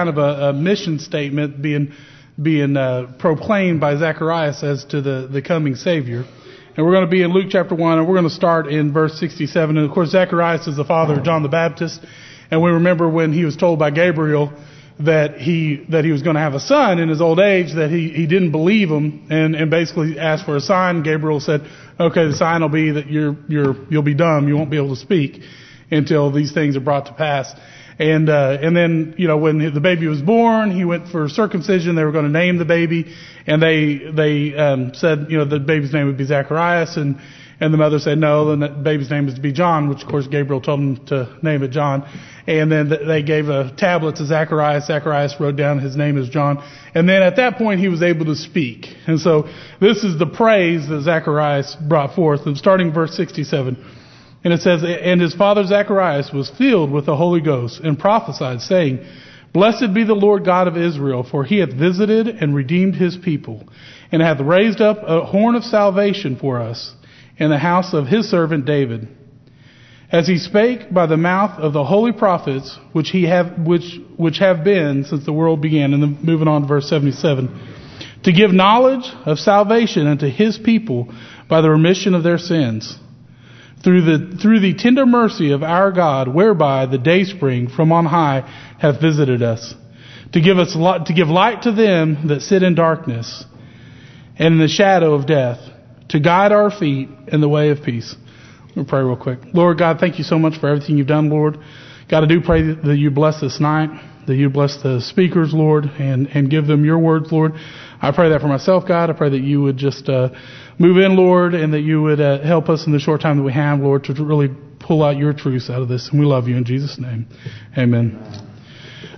kind of a, a mission statement being being uh, proclaimed by Zacharias as to the, the coming Savior. And we're going to be in Luke chapter 1, and we're going to start in verse 67. And of course, Zacharias is the father of John the Baptist. And we remember when he was told by Gabriel that he that he was going to have a son in his old age, that he, he didn't believe him and, and basically asked for a sign. Gabriel said, Okay, the sign will be that you're you're you'll be dumb, you won't be able to speak until these things are brought to pass. And uh, and then you know when the baby was born, he went for circumcision. They were going to name the baby, and they they um, said you know the baby's name would be Zacharias, and and the mother said no, the baby's name is to be John, which of course Gabriel told them to name it John. And then they gave a tablet to Zacharias. Zacharias wrote down his name is John. And then at that point he was able to speak. And so this is the praise that Zacharias brought forth. And starting verse 67. And it says, And his father Zacharias was filled with the Holy Ghost and prophesied, saying, Blessed be the Lord God of Israel, for he hath visited and redeemed his people, and hath raised up a horn of salvation for us in the house of his servant David. As he spake by the mouth of the holy prophets, which he have, which, which have been since the world began. And then moving on to verse 77. To give knowledge of salvation unto his people by the remission of their sins through the through the tender mercy of our God, whereby the dayspring from on high hath visited us, to give us to give light to them that sit in darkness and in the shadow of death, to guide our feet in the way of peace. We'll pray real quick. Lord God, thank you so much for everything you've done, Lord. God, I do pray that you bless this night, that you bless the speakers, Lord, and, and give them your words, Lord. I pray that for myself, God. I pray that you would just uh, move in, Lord, and that you would uh, help us in the short time that we have, Lord, to really pull out your truths out of this. And we love you in Jesus' name. Amen.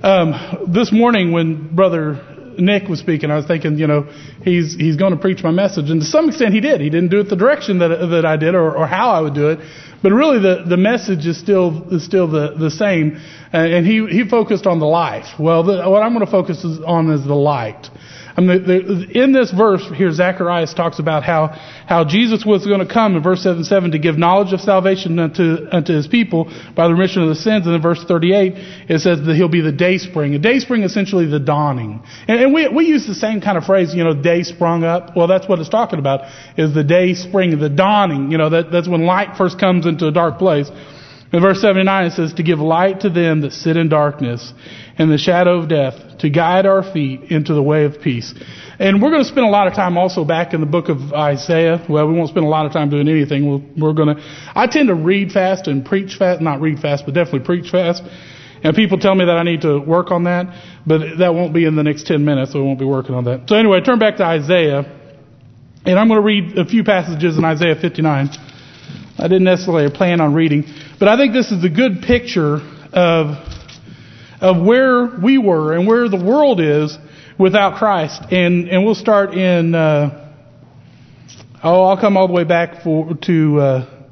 Um, this morning when Brother Nick was speaking, I was thinking, you know, he's he's going to preach my message, and to some extent he did. He didn't do it the direction that that I did, or, or how I would do it, but really the the message is still is still the the same. And he he focused on the life. Well, the, what I'm going to focus on is the light. I mean, in this verse here, Zacharias talks about how, how Jesus was going to come in verse 7, 7 to give knowledge of salvation unto, unto his people by the remission of the sins. And in verse 38, it says that he'll be the day spring. A day spring essentially the dawning. And, and we, we use the same kind of phrase, you know, day sprung up. Well, that's what it's talking about, is the day spring, the dawning. You know, that, that's when light first comes into a dark place. In verse 79 it says, To give light to them that sit in darkness and the shadow of death, to guide our feet into the way of peace. And we're going to spend a lot of time also back in the book of Isaiah. Well, we won't spend a lot of time doing anything. We'll, we're going to, I tend to read fast and preach fast, not read fast, but definitely preach fast. And people tell me that I need to work on that, but that won't be in the next 10 minutes, so we won't be working on that. So anyway, turn back to Isaiah, and I'm going to read a few passages in Isaiah 59. I didn't necessarily plan on reading, but I think this is a good picture of of where we were and where the world is without Christ. And and we'll start in. Uh, oh, I'll come all the way back for to uh,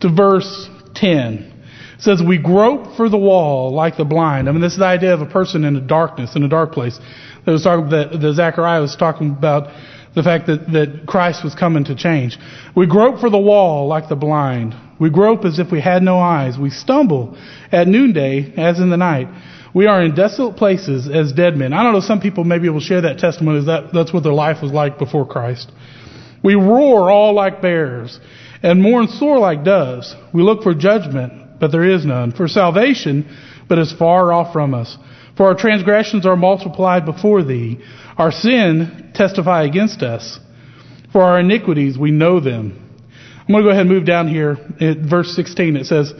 to verse ten. It says, "We grope for the wall like the blind." I mean, this is the idea of a person in a darkness, in a dark place. That was talking that the Zechariah was talking about the fact that, that Christ was coming to change. We grope for the wall like the blind. We grope as if we had no eyes. We stumble at noonday as in the night. We are in desolate places as dead men. I don't know, some people maybe will share that testimony. That, that's what their life was like before Christ. We roar all like bears and mourn sore like doves. We look for judgment, but there is none. For salvation, but is far off from us. For our transgressions are multiplied before thee. Our sin testify against us. For our iniquities we know them. I'm going to go ahead and move down here at verse 16. It says,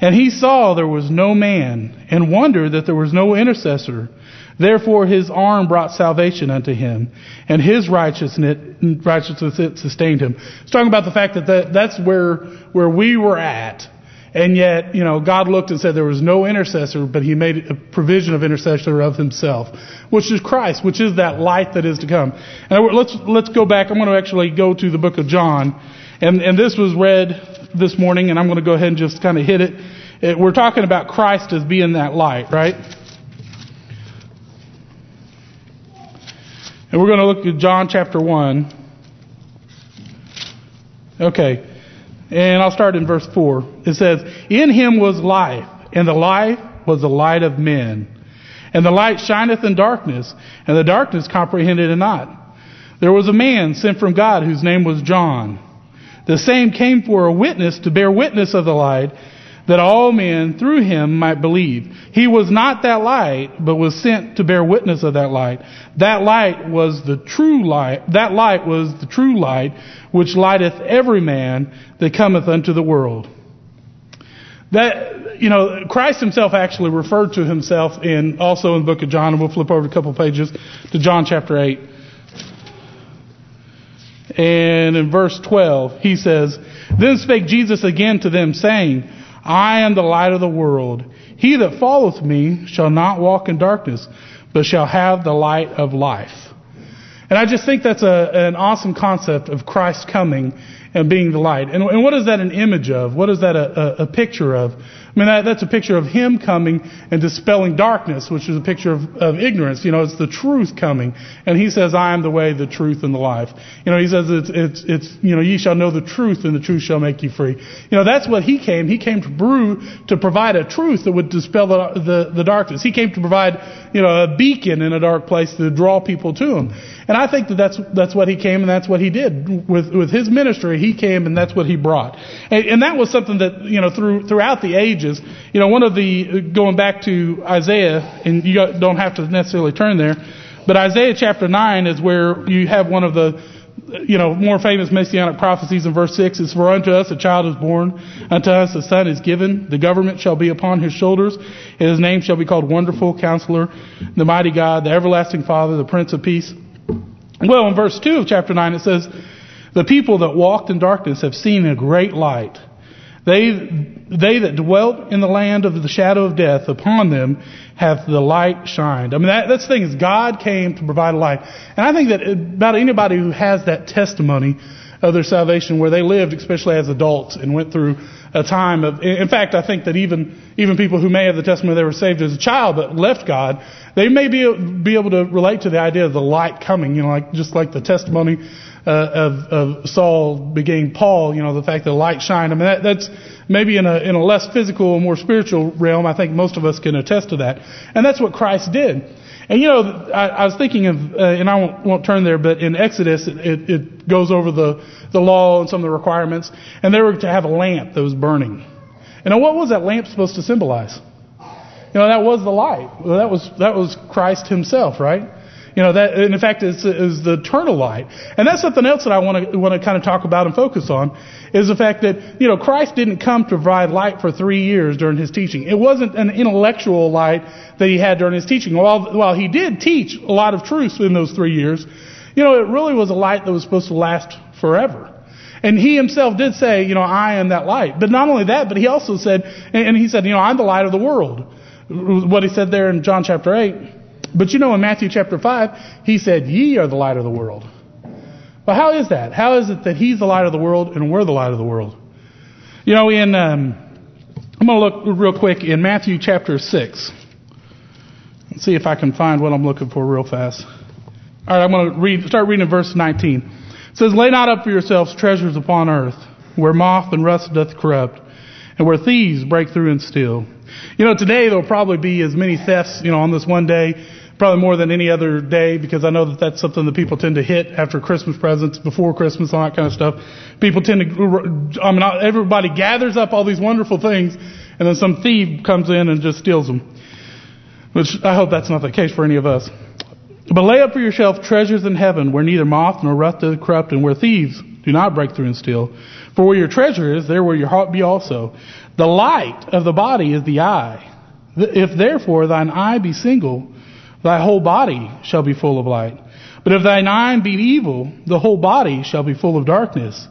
and he saw there was no man, and wondered that there was no intercessor. Therefore his arm brought salvation unto him, and his righteousness, righteousness sustained him. It's talking about the fact that, that that's where, where we were at. And yet, you know, God looked and said there was no intercessor, but he made a provision of intercessor of himself, which is Christ, which is that light that is to come. And let's, let's go back. I'm going to actually go to the book of John. And, and this was read this morning, and I'm going to go ahead and just kind of hit it. it. We're talking about Christ as being that light, right? And we're going to look at John chapter 1. Okay. And I'll start in verse 4. It says, In him was life, and the life was the light of men. And the light shineth in darkness, and the darkness comprehended it not. There was a man sent from God whose name was John. The same came for a witness to bear witness of the light, that all men through him might believe. He was not that light, but was sent to bear witness of that light. That light was the true light. That light was the true light, which lighteth every man that cometh unto the world. That you know, Christ Himself actually referred to Himself in also in the book of John, and we'll flip over a couple pages to John chapter eight. And in verse 12, he says, Then spake Jesus again to them, saying, I am the light of the world. He that followeth me shall not walk in darkness, but shall have the light of life. And I just think that's a, an awesome concept of Christ coming and being the light. And, and what is that an image of? What is that a, a, a picture of? I mean, that, that's a picture of Him coming and dispelling darkness, which is a picture of, of ignorance. You know, it's the truth coming. And He says, I am the way, the truth, and the life. You know, He says, it's, it's, it's, you know, ye shall know the truth, and the truth shall make you free. You know, that's what He came. He came to brew, to provide a truth that would dispel the, the, the darkness. He came to provide, you know, a beacon in a dark place to draw people to Him. And I think that that's, that's what He came and that's what He did. With, with His ministry, He came and that's what He brought. And, and that was something that, you know, through, throughout the you know, one of the, going back to Isaiah, and you don't have to necessarily turn there, but Isaiah chapter 9 is where you have one of the, you know, more famous messianic prophecies in verse 6 is, For unto us a child is born, unto us a son is given, the government shall be upon his shoulders, and his name shall be called Wonderful Counselor, the Mighty God, the Everlasting Father, the Prince of Peace. Well, in verse 2 of chapter 9 it says, The people that walked in darkness have seen a great light. They, they that dwelt in the land of the shadow of death, upon them hath the light shined. I mean, that, that's the thing is God came to provide a light. And I think that about anybody who has that testimony of their salvation where they lived, especially as adults, and went through a time of, in fact, I think that even, even people who may have the testimony they were saved as a child but left God, they may be, be able to relate to the idea of the light coming, you know, like, just like the testimony uh, of, of Saul became Paul, you know, the fact that light shined. I mean, that, that's maybe in a, in a less physical, more spiritual realm. I think most of us can attest to that. And that's what Christ did. And you know, I, I was thinking of, uh, and I won't, won't turn there, but in Exodus, it, it, it goes over the, the law and some of the requirements. And they were to have a lamp that was burning. And what was that lamp supposed to symbolize? You know, that was the light. Well, that was that was Christ Himself, right? You know that, in fact, it's, it's the eternal light. And that's something else that I want to want to kind of talk about and focus on is the fact that you know Christ didn't come to provide light for three years during his teaching. It wasn't an intellectual light that he had during his teaching. While while he did teach a lot of truths in those three years, you know, it really was a light that was supposed to last forever. And he himself did say, you know, I am that light. But not only that, but he also said, and he said, you know, I'm the light of the world. What he said there in John chapter 8. But you know, in Matthew chapter 5, he said, Ye are the light of the world. Well, how is that? How is it that he's the light of the world and we're the light of the world? You know, in um, I'm going to look real quick in Matthew chapter 6. Let's see if I can find what I'm looking for real fast. All right, I'm going to read, start reading verse 19. It says, Lay not up for yourselves treasures upon earth, where moth and rust doth corrupt, and where thieves break through and steal. You know, today there'll probably be as many thefts, you know, on this one day probably more than any other day because I know that that's something that people tend to hit after Christmas presents, before Christmas, all that kind of stuff. People tend to, I mean, everybody gathers up all these wonderful things and then some thief comes in and just steals them. Which I hope that's not the case for any of us. But lay up for yourself treasures in heaven where neither moth nor rust doth corrupt and where thieves do not break through and steal. For where your treasure is, there will your heart be also. The light of the body is the eye. If therefore thine eye be single, thy whole body shall be full of light. But if thine eye be evil, the whole body shall be full of darkness.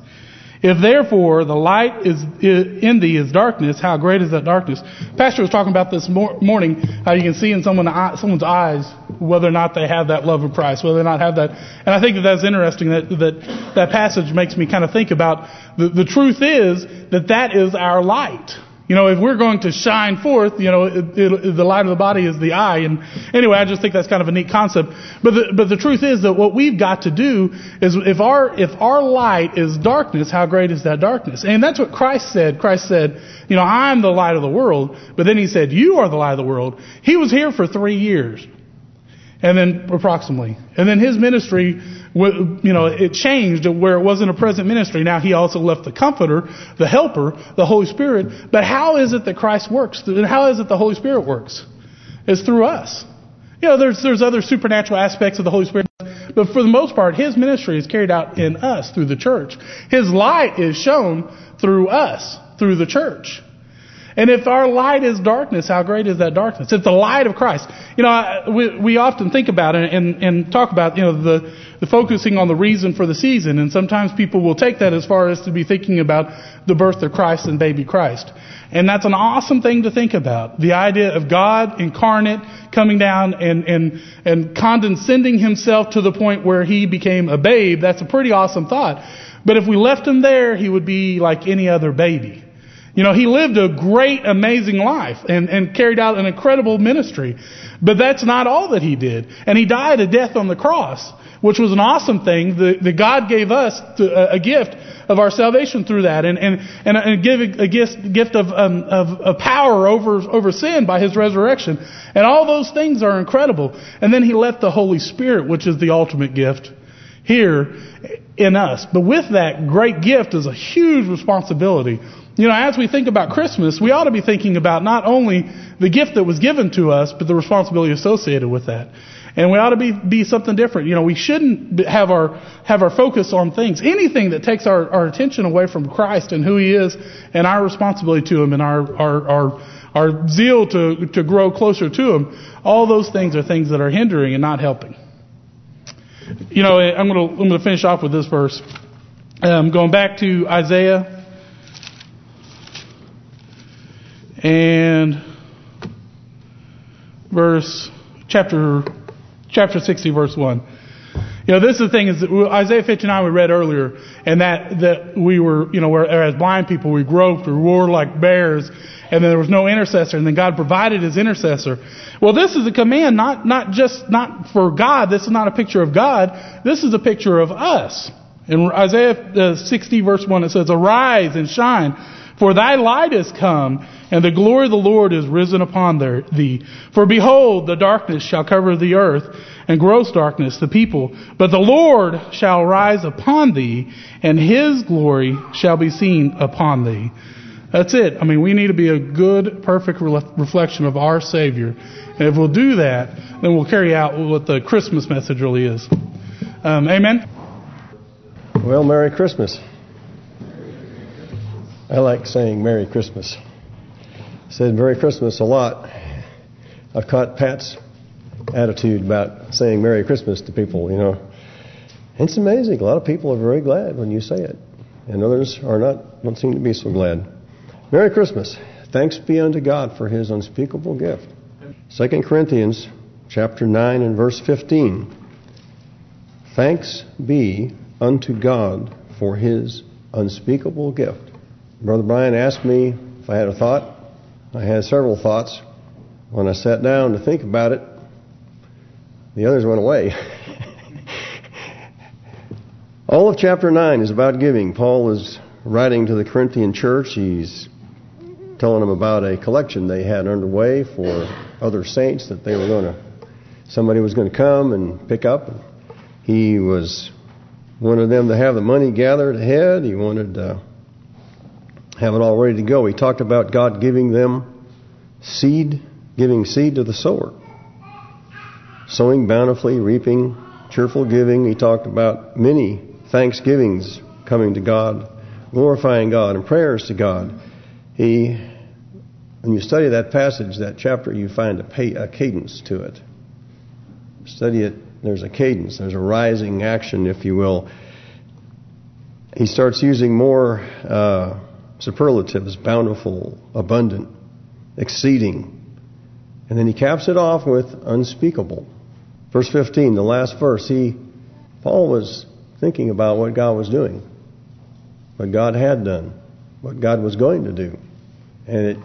If therefore the light is in thee is darkness, how great is that darkness? Pastor was talking about this morning how you can see in someone, someone's eyes whether or not they have that love of Christ, whether or not have that. And I think that that's interesting. That that that passage makes me kind of think about the the truth is that that is our light. You know, if we're going to shine forth, you know, it, it, the light of the body is the eye. And anyway, I just think that's kind of a neat concept. But the, but the truth is that what we've got to do is if our, if our light is darkness, how great is that darkness? And that's what Christ said. Christ said, you know, I'm the light of the world. But then he said, you are the light of the world. He was here for three years. And then approximately. And then his ministry you know, it changed where it wasn't a present ministry. Now he also left the comforter, the helper, the Holy Spirit. But how is it that Christ works? And how is it the Holy Spirit works? It's through us. You know, there's, there's other supernatural aspects of the Holy Spirit. But for the most part, His ministry is carried out in us through the church. His light is shown through us, through the church. And if our light is darkness, how great is that darkness? It's the light of Christ. You know, we, we often think about it and, and talk about, you know, the, the focusing on the reason for the season. And sometimes people will take that as far as to be thinking about the birth of Christ and baby Christ. And that's an awesome thing to think about. The idea of God incarnate coming down and, and, and condescending himself to the point where he became a babe. That's a pretty awesome thought. But if we left him there, he would be like any other baby. You know, he lived a great, amazing life and, and carried out an incredible ministry. But that's not all that he did. And he died a death on the cross, which was an awesome thing that, that God gave us to, a gift of our salvation through that and, and, and, and give a gift, gift of, um, of, of power over, over sin by his resurrection. And all those things are incredible. And then he left the Holy Spirit, which is the ultimate gift here in us. But with that great gift is a huge responsibility you know, as we think about Christmas, we ought to be thinking about not only the gift that was given to us, but the responsibility associated with that. And we ought to be, be something different. You know, we shouldn't have our, have our focus on things. Anything that takes our, our attention away from Christ and who He is and our responsibility to Him and our, our, our, our zeal to, to grow closer to Him, all those things are things that are hindering and not helping. You know, I'm going to, I'm going to finish off with this verse. Um, going back to Isaiah and verse chapter chapter 60 verse 1 you know this is the thing is Isaiah 59 we read earlier and that that we were you know as blind people we groped we roared like bears and then there was no intercessor and then God provided his intercessor. Well this is a command not not just not for God. This is not a picture of God. This is a picture of us. In Isaiah uh, 60 verse 1 it says arise and shine for thy light is come, and the glory of the Lord is risen upon thee. For behold, the darkness shall cover the earth, and gross darkness the people. But the Lord shall rise upon thee, and his glory shall be seen upon thee. That's it. I mean, we need to be a good, perfect reflection of our Savior. And if we'll do that, then we'll carry out what the Christmas message really is. Um, amen? Well, Merry Christmas. I like saying Merry Christmas. I said Merry Christmas a lot. I've caught Pat's attitude about saying Merry Christmas to people, you know. It's amazing. A lot of people are very glad when you say it. And others are not, don't seem to be so glad. Merry Christmas. Thanks be unto God for his unspeakable gift. 2 Corinthians chapter 9 and verse 15. Thanks be unto God for his unspeakable gift. Brother Brian asked me if I had a thought. I had several thoughts. When I sat down to think about it, the others went away. All of chapter 9 is about giving. Paul is writing to the Corinthian church. He's telling them about a collection they had underway for other saints that they were going to, somebody was going to come and pick up. He was wanted them to have the money gathered ahead. He wanted uh, have it all ready to go. He talked about God giving them seed, giving seed to the sower. Sowing bountifully, reaping, cheerful giving. He talked about many thanksgivings coming to God, glorifying God, and prayers to God. He, when you study that passage, that chapter, you find a, a cadence to it. Study it, there's a cadence, there's a rising action, if you will. He starts using more uh, superlatives, bountiful, abundant, exceeding. And then he caps it off with unspeakable. Verse 15, the last verse, he Paul was thinking about what God was doing, what God had done, what God was going to do. And it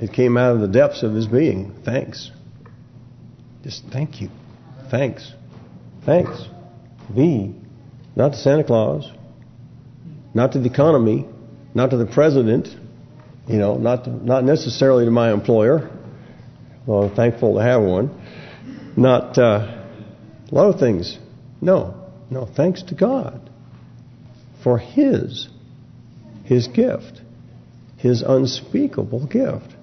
it came out of the depths of his being. Thanks. Just thank you. Thanks. Thanks. V. Not to Santa Claus. Not to the economy. Not to the president. You know, not to, not necessarily to my employer. Well, I'm thankful to have one. Not uh, a lot of things. No. No, thanks to God for His, His gift, His unspeakable gift.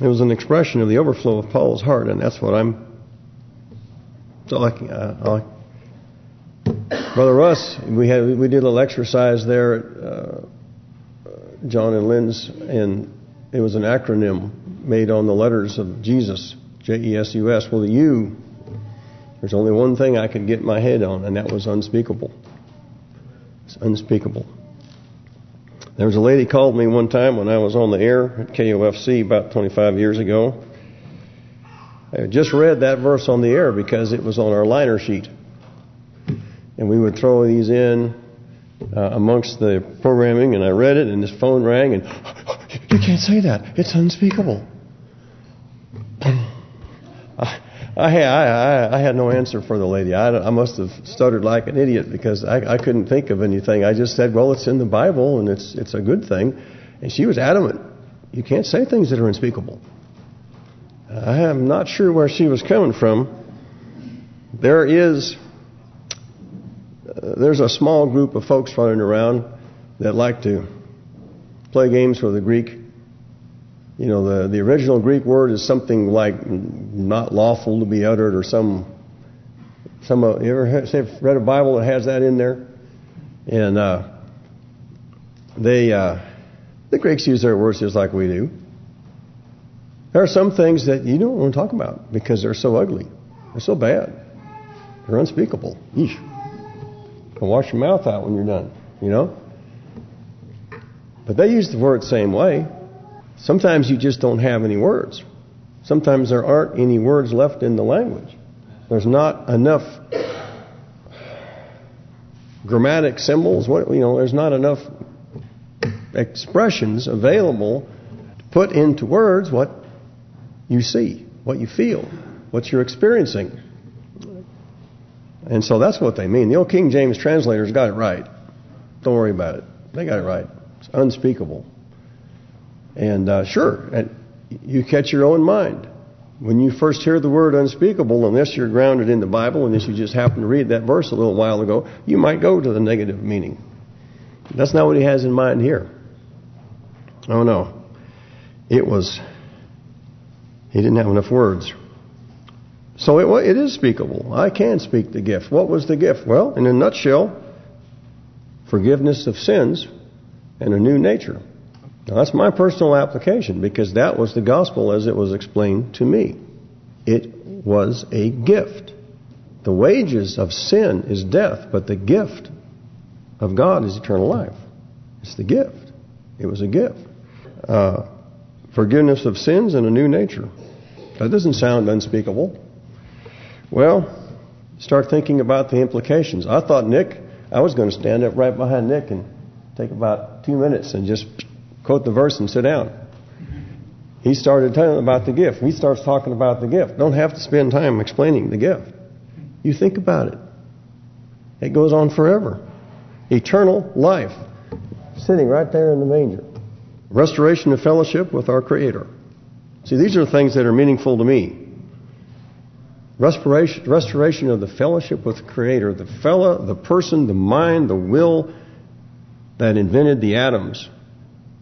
It was an expression of the overflow of Paul's heart, and that's what I'm. So, like, uh, Brother Russ, we had we did a little exercise there at uh, John and Lynn's, and it was an acronym made on the letters of Jesus, J E S U S. Well, the U, there's only one thing I could get my head on, and that was unspeakable. It's unspeakable. There was a lady called me one time when I was on the air at KOFC about 25 years ago. I just read that verse on the air because it was on our liner sheet. And we would throw these in uh, amongst the programming, and I read it, and this phone rang, and you can't say that. It's unspeakable. I, I, I, I had no answer for the lady. I, I must have stuttered like an idiot because I, I couldn't think of anything. I just said, well, it's in the Bible, and it's it's a good thing. And she was adamant. You can't say things that are unspeakable. I am not sure where she was coming from. There is there's a small group of folks running around that like to play games with the Greek. You know, the the original Greek word is something like not lawful to be uttered, or some some. You ever read a Bible that has that in there? And uh, they uh, the Greeks use their words just like we do. There are some things that you don't want to talk about because they're so ugly, they're so bad, they're unspeakable. And wash your mouth out when you're done, you know? But they use the word same way. Sometimes you just don't have any words. Sometimes there aren't any words left in the language. There's not enough grammatic symbols. What you know, there's not enough expressions available to put into words what you see, what you feel, what you're experiencing. And so that's what they mean. The old King James translators got it right. Don't worry about it. They got it right. It's unspeakable. And uh, sure, and you catch your own mind. When you first hear the word unspeakable, unless you're grounded in the Bible, unless you just happen to read that verse a little while ago, you might go to the negative meaning. That's not what he has in mind here. Oh no. It was, he didn't have enough words. So it, it is speakable. I can speak the gift. What was the gift? Well, in a nutshell, forgiveness of sins and a new nature. Now that's my personal application because that was the gospel as it was explained to me. It was a gift. The wages of sin is death, but the gift of God is eternal life. It's the gift. It was a gift. Uh, forgiveness of sins and a new nature. That doesn't sound unspeakable. Well, start thinking about the implications. I thought Nick, I was going to stand up right behind Nick and take about two minutes and just quote the verse and sit down. He started telling about the gift. He starts talking about the gift. Don't have to spend time explaining the gift. You think about it. It goes on forever. Eternal life sitting right there in the manger. Restoration of fellowship with our Creator. See, these are things that are meaningful to me. Restoration, restoration of the fellowship with the Creator, the fella, the person, the mind, the will that invented the atoms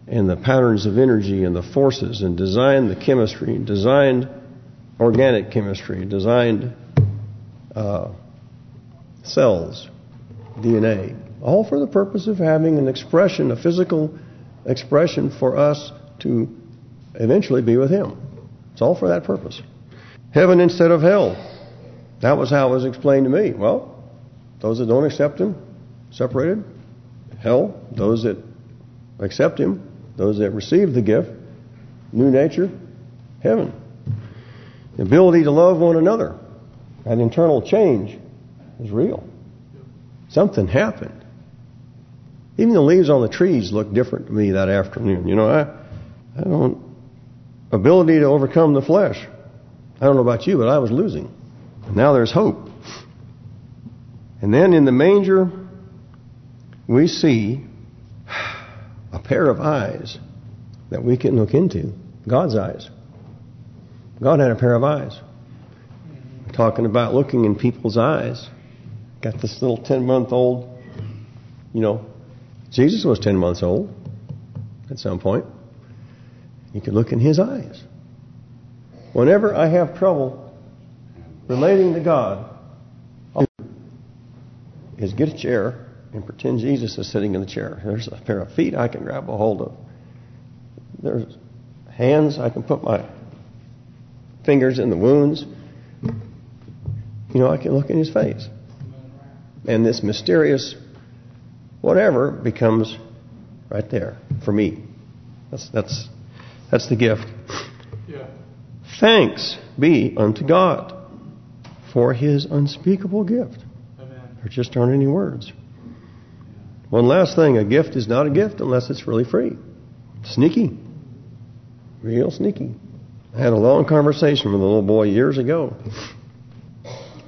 and the patterns of energy and the forces and designed the chemistry, designed organic chemistry, designed uh, cells, DNA, all for the purpose of having an expression, a physical expression for us to eventually be with Him. It's all for that purpose. Heaven instead of hell. That was how it was explained to me. Well, those that don't accept Him, separated. Hell, those that accept Him, those that receive the gift, new nature, heaven. The ability to love one another, that internal change is real. Something happened. Even the leaves on the trees looked different to me that afternoon. You know, I I don't ability to overcome the flesh. I don't know about you, but I was losing. Now there's hope. And then in the manger, we see a pair of eyes that we can look into. God's eyes. God had a pair of eyes. Talking about looking in people's eyes. Got this little 10 month old, you know, Jesus was 10 months old at some point. You can look in his eyes. Whenever I have trouble relating to God, is get a chair and pretend Jesus is sitting in the chair. There's a pair of feet I can grab a hold of. There's hands I can put my fingers in the wounds. You know, I can look in his face. And this mysterious whatever becomes right there for me. That's that's that's the gift. Thanks be unto God for his unspeakable gift. Amen. There just aren't any words. One last thing, a gift is not a gift unless it's really free. Sneaky. Real sneaky. I had a long conversation with a little boy years ago.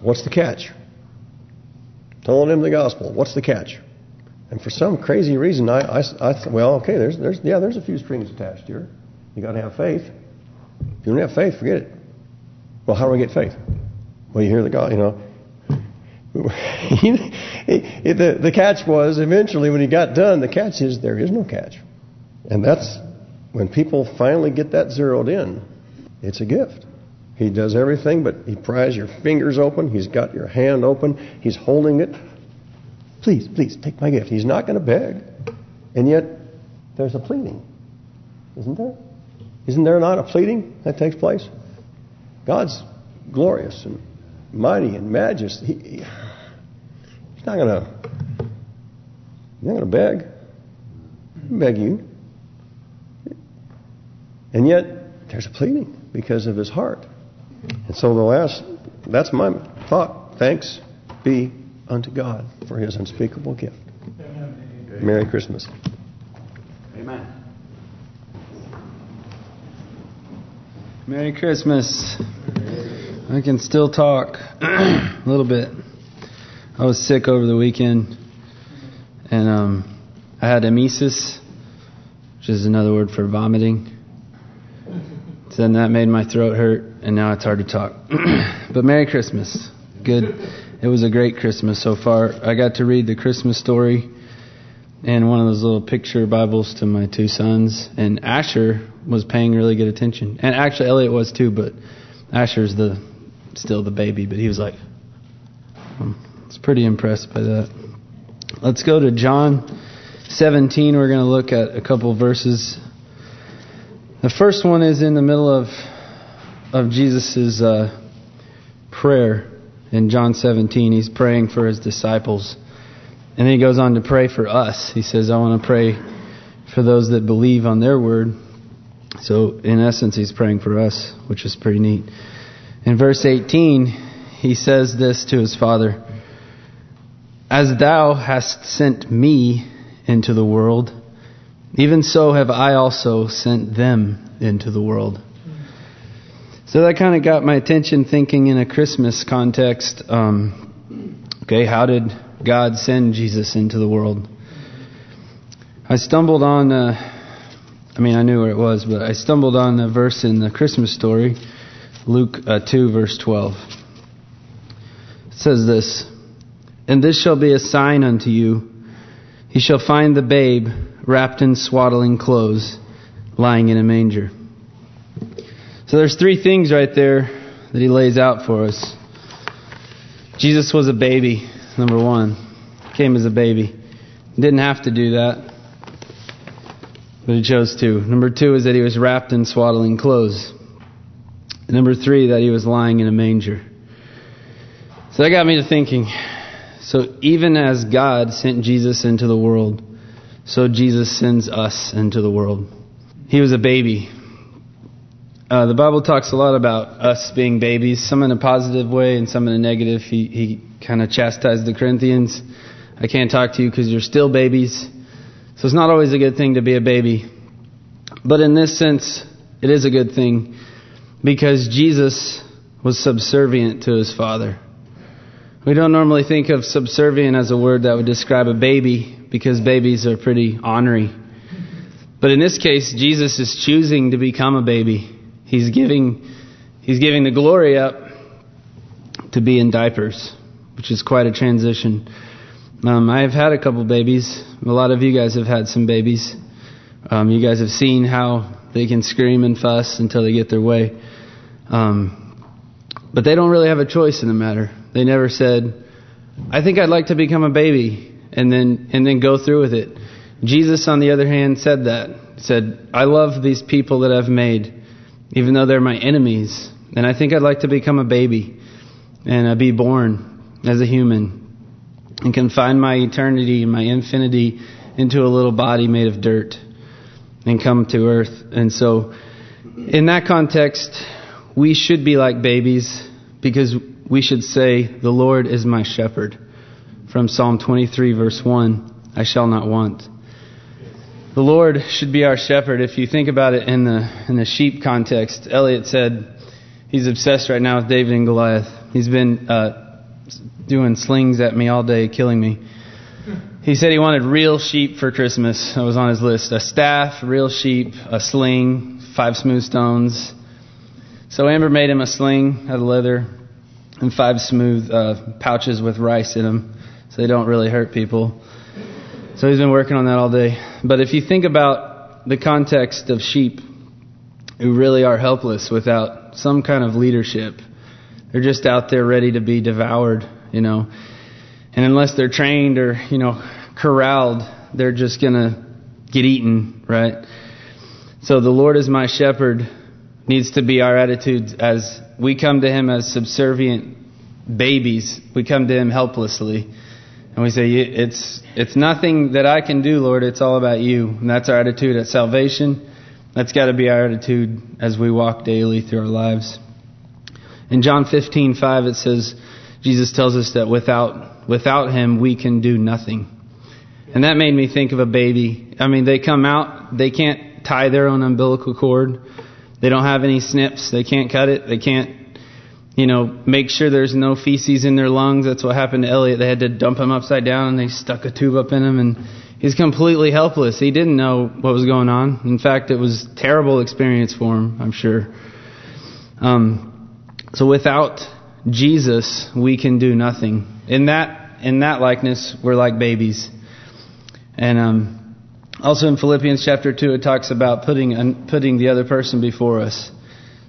What's the catch? Told him the gospel. What's the catch? And for some crazy reason, I, I, I well, okay, there's, there's, yeah, there's a few strings attached here. You got to have faith. You don't have faith, forget it. Well, how do I get faith? Well, you hear the God, you know. the, the catch was eventually when he got done, the catch is there is no catch. And that's when people finally get that zeroed in, it's a gift. He does everything, but he pries your fingers open. He's got your hand open. He's holding it. Please, please, take my gift. He's not going to beg. And yet, there's a pleading. Isn't there? Isn't there not a pleading that takes place? God's glorious and mighty and majesty. He, he's not going to. He's not going to beg. Beg you. And yet, there's a pleading because of his heart. And so the last, that's my thought. Thanks be unto God for his unspeakable gift. Amen. Merry Christmas. Amen. Merry Christmas. I can still talk a little bit. I was sick over the weekend, and um, I had emesis, which is another word for vomiting. So then that made my throat hurt, and now it's hard to talk. but Merry Christmas. Good. It was a great Christmas so far. I got to read the Christmas story and one of those little picture Bibles to my two sons. And Asher was paying really good attention. And actually, Elliot was too, but Asher's the still the baby. But he was like, um, I was pretty impressed by that. Let's go to John 17. We're going to look at a couple verses. The first one is in the middle of of Jesus's uh, prayer in John 17. He's praying for his disciples. And then he goes on to pray for us. He says, I want to pray for those that believe on their word. So, in essence, he's praying for us, which is pretty neat. In verse 18, he says this to his Father As thou hast sent me into the world, even so have I also sent them into the world. So that kind of got my attention thinking in a Christmas context. Um, okay, how did God send Jesus into the world? I stumbled on, uh, I mean, I knew where it was, but I stumbled on a verse in the Christmas story, Luke uh, 2, verse 12. It says this, And this shall be a sign unto you. He shall find the babe wrapped in swaddling clothes, lying in a manger. So there's three things right there that he lays out for us. Jesus was a baby, number one. Came as a baby. Didn't have to do that, but he chose to. Number two is that he was wrapped in swaddling clothes. Number three, that he was lying in a manger. So that got me to thinking. So even as God sent Jesus into the world, so Jesus sends us into the world. He was a baby. Uh, the Bible talks a lot about us being babies, some in a positive way and some in a negative. He, he kind of chastised the Corinthians. I can't talk to you because you're still babies. So it's not always a good thing to be a baby. But in this sense, it is a good thing because Jesus was subservient to his Father. We don't normally think of subservient as a word that would describe a baby because babies are pretty ornery. But in this case, Jesus is choosing to become a baby. He's giving he's giving the glory up to be in diapers, which is quite a transition. Um, I have had a couple babies. A lot of you guys have had some babies. Um, you guys have seen how they can scream and fuss until they get their way. Um, but they don't really have a choice in the matter. They never said, I think I'd like to become a baby and then and then go through with it. Jesus, on the other hand, said that. He said, I love these people that I've made, even though they're my enemies. And I think I'd like to become a baby and uh, be born as a human and confine my eternity and my infinity into a little body made of dirt and come to earth. And so, in that context, we should be like babies because we should say, The Lord is my shepherd. From Psalm 23, verse 1, I shall not want. The Lord should be our shepherd. If you think about it in the in the sheep context, Elliot said he's obsessed right now with David and Goliath. He's been uh, doing slings at me all day, killing me. He said he wanted real sheep for Christmas. That was on his list. A staff, real sheep, a sling, five smooth stones. So Amber made him a sling out of leather and five smooth uh, pouches with rice in them so they don't really hurt people. So he's been working on that all day. But if you think about the context of sheep who really are helpless without some kind of leadership, they're just out there ready to be devoured, you know. And unless they're trained or, you know, corralled, they're just going to get eaten, right? So the Lord is my shepherd needs to be our attitude as we come to Him as subservient babies. We come to Him helplessly. And we say, it's it's nothing that I can do, Lord. It's all about you. And that's our attitude at salvation. That's got to be our attitude as we walk daily through our lives. In John 15:5 it says Jesus tells us that without without him we can do nothing. And that made me think of a baby. I mean, they come out, they can't tie their own umbilical cord. They don't have any snips. They can't cut it. They can't, you know, make sure there's no feces in their lungs. That's what happened to Elliot. They had to dump him upside down and they stuck a tube up in him and he's completely helpless. He didn't know what was going on. In fact, it was terrible experience for him, I'm sure. Um, so without Jesus, we can do nothing. In that in that likeness, we're like babies. And um, also in Philippians chapter 2, it talks about putting putting the other person before us.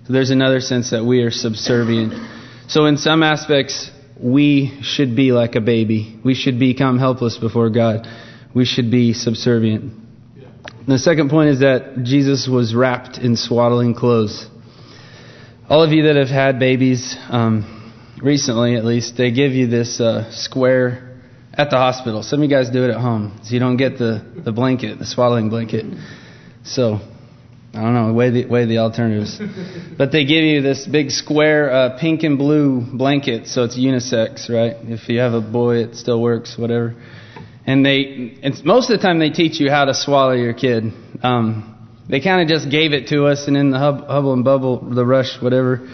So there's another sense that we are subservient. So in some aspects, we should be like a baby. We should become helpless before God. We should be subservient. The second point is that Jesus was wrapped in swaddling clothes. All of you that have had babies, um, recently at least, they give you this uh, square at the hospital. Some of you guys do it at home, so you don't get the, the blanket, the swaddling blanket. So, I don't know, weigh the, weigh the alternatives. but they give you this big square uh, pink and blue blanket, so it's unisex, right? If you have a boy, it still works, whatever. And they, it's, most of the time they teach you how to swallow your kid. Um, they kind of just gave it to us, and in the hub, hubble and bubble, the rush, whatever,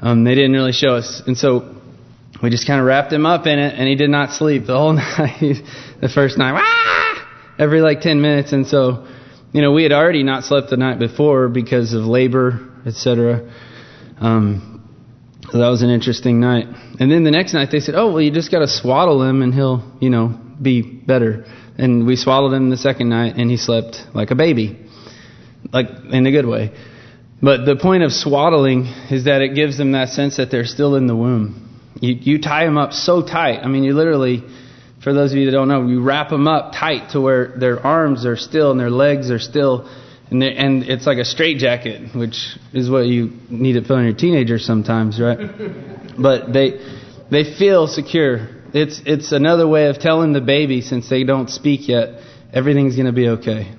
um, they didn't really show us. And so we just kind of wrapped him up in it, and he did not sleep the whole night. the first night, ah! every like 10 minutes. And so, you know, we had already not slept the night before because of labor, etc. Um, so that was an interesting night. And then the next night they said, oh, well, you just got to swaddle him, and he'll, you know, be better. And we swaddled him the second night, and he slept like a baby like in a good way. But the point of swaddling is that it gives them that sense that they're still in the womb. You, you tie them up so tight. I mean, you literally, for those of you that don't know, you wrap them up tight to where their arms are still and their legs are still, and and it's like a straitjacket, which is what you need to put on your teenagers sometimes, right? but they they feel secure. It's it's another way of telling the baby, since they don't speak yet, everything's going to be okay.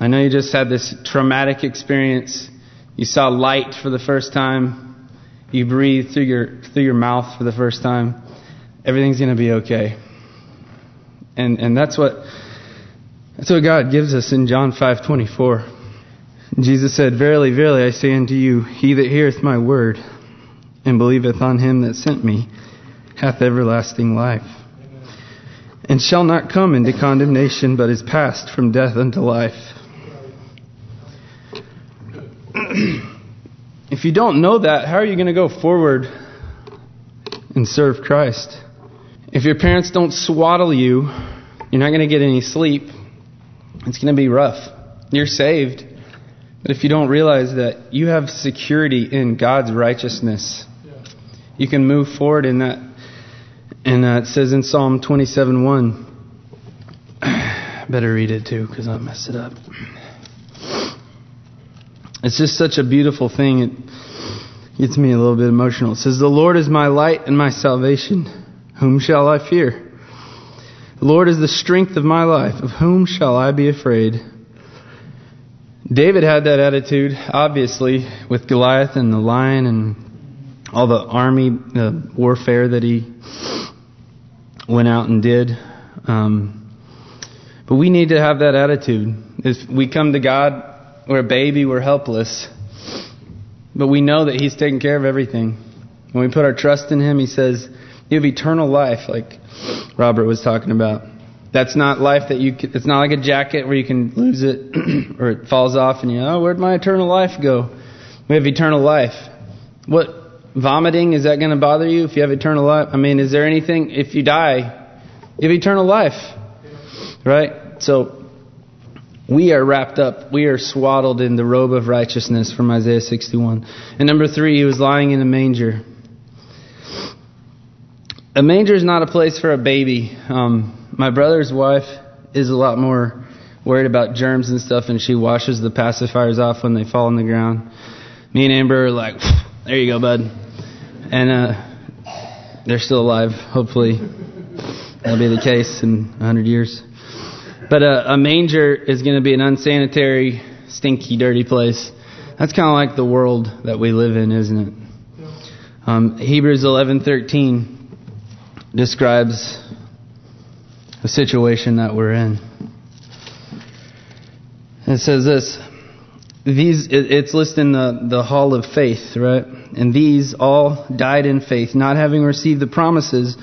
I know you just had this traumatic experience. You saw light for the first time. You breathed through your through your mouth for the first time. Everything's going to be okay. And and that's what that's what God gives us in John 5:24. Jesus said, Verily, verily, I say unto you, he that heareth my word and believeth on him that sent me hath everlasting life, and shall not come into condemnation, but is passed from death unto life. if you don't know that, how are you going to go forward and serve Christ? If your parents don't swaddle you, you're not going to get any sleep. It's going to be rough. You're saved. But if you don't realize that you have security in God's righteousness, you can move forward in that. And uh, it says in Psalm 27:1. Better read it too, because I messed it up. It's just such a beautiful thing. It gets me a little bit emotional. It says, "The Lord is my light and my salvation; whom shall I fear? The Lord is the strength of my life; of whom shall I be afraid?" David had that attitude, obviously, with Goliath and the lion and all the army the warfare that he went out and did. Um, but we need to have that attitude. If we come to God, we're a baby, we're helpless. But we know that He's taking care of everything. When we put our trust in Him, He says, You have eternal life, like Robert was talking about. That's not life that you. Can, it's not like a jacket where you can lose it or it falls off and you. Oh, where'd my eternal life go? We have eternal life. What vomiting is that going to bother you if you have eternal life? I mean, is there anything if you die, you have eternal life, right? So we are wrapped up. We are swaddled in the robe of righteousness from Isaiah 61. And number three, he was lying in a manger. A manger is not a place for a baby. Um, my brother's wife is a lot more worried about germs and stuff, and she washes the pacifiers off when they fall on the ground. Me and Amber are like, there you go, bud. And uh, they're still alive. Hopefully, that'll be the case in a hundred years. But uh, a manger is going to be an unsanitary, stinky, dirty place. That's kind of like the world that we live in, isn't it? Um, Hebrews 11:13 describes the situation that we're in. It says this. These it's listed in the, the hall of faith, right? And these all died in faith, not having received the promises,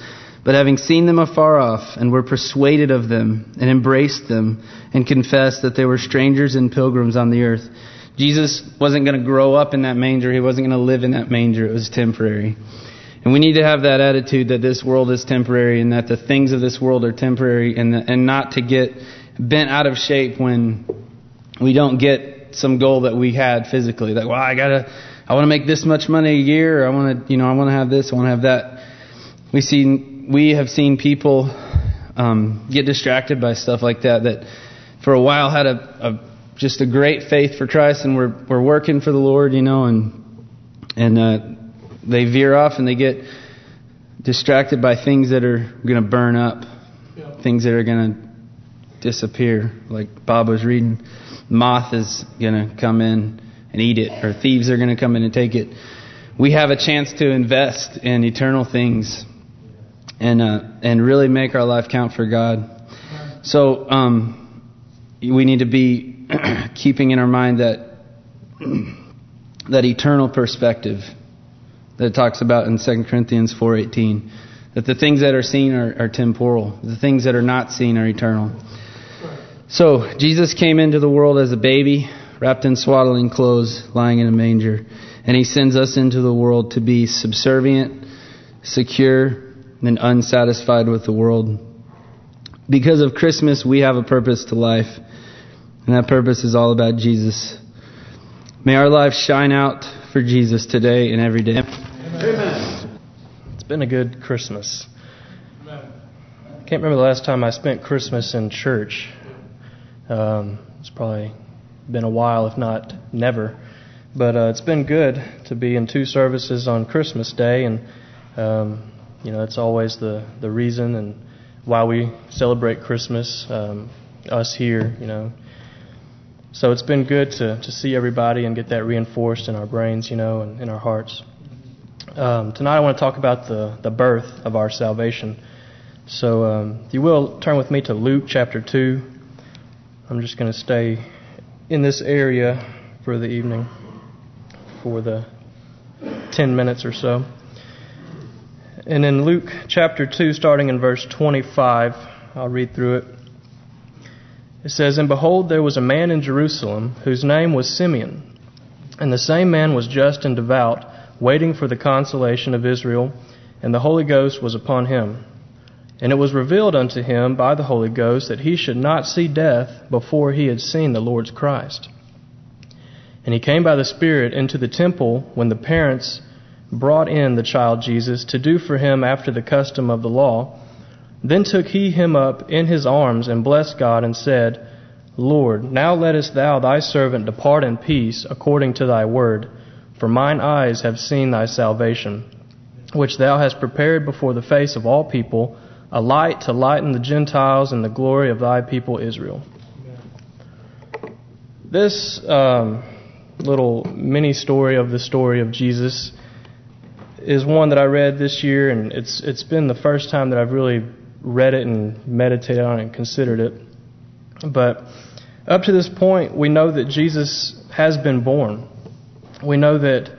but having seen them afar off, and were persuaded of them, and embraced them, and confessed that they were strangers and pilgrims on the earth. Jesus wasn't going to grow up in that manger. He wasn't going to live in that manger. It was temporary. And we need to have that attitude that this world is temporary and that the things of this world are temporary and, the, and not to get bent out of shape when we don't get some goal that we had physically. Like, well, I gotta, I want to make this much money a year. I want to, you know, I want to have this. I want to have that. We see, we have seen people um, get distracted by stuff like that. That for a while had a, a just a great faith for Christ and we're we're working for the Lord, you know, and and uh, they veer off and they get distracted by things that are going to burn up, yeah. things that are going to disappear. Like Bob was reading, moth is going to come in and eat it, or thieves are going to come in and take it. We have a chance to invest in eternal things and uh, and really make our life count for God. So um, we need to be keeping in our mind that that eternal perspective that it talks about in 2 Corinthians 4.18. That the things that are seen are, are temporal. The things that are not seen are eternal. So, Jesus came into the world as a baby, wrapped in swaddling clothes, lying in a manger. And He sends us into the world to be subservient, secure, and unsatisfied with the world. Because of Christmas, we have a purpose to life. And that purpose is all about Jesus. May our lives shine out for Jesus today and every day. Amen. It's been a good Christmas. I can't remember the last time I spent Christmas in church. Um, it's probably been a while, if not never. But uh, it's been good to be in two services on Christmas Day, and um, you know it's always the the reason and why we celebrate Christmas. Um, us here, you know, so it's been good to, to see everybody and get that reinforced in our brains, you know, and in our hearts. Um, tonight I want to talk about the, the birth of our salvation. So um, if you will, turn with me to Luke chapter 2. I'm just going to stay in this area for the evening, for the 10 minutes or so. And in Luke chapter 2, starting in verse 25, I'll read through it. It says, And behold, there was a man in Jerusalem whose name was Simeon. And the same man was just and devout, waiting for the consolation of Israel, and the Holy Ghost was upon him. And it was revealed unto him by the Holy Ghost that he should not see death before he had seen the Lord's Christ. And he came by the Spirit into the temple when the parents brought in the child Jesus to do for him after the custom of the law. Then took he him up in his arms and blessed God and said, Lord, now lettest thou thy servant depart in peace according to thy word, for mine eyes have seen thy salvation, which thou hast prepared before the face of all people, a light to lighten the Gentiles and the glory of thy people Israel. This um, little mini story of the story of Jesus is one that I read this year, and it's it's been the first time that I've really read it and meditated on it and considered it. But up to this point, we know that Jesus has been born. We know that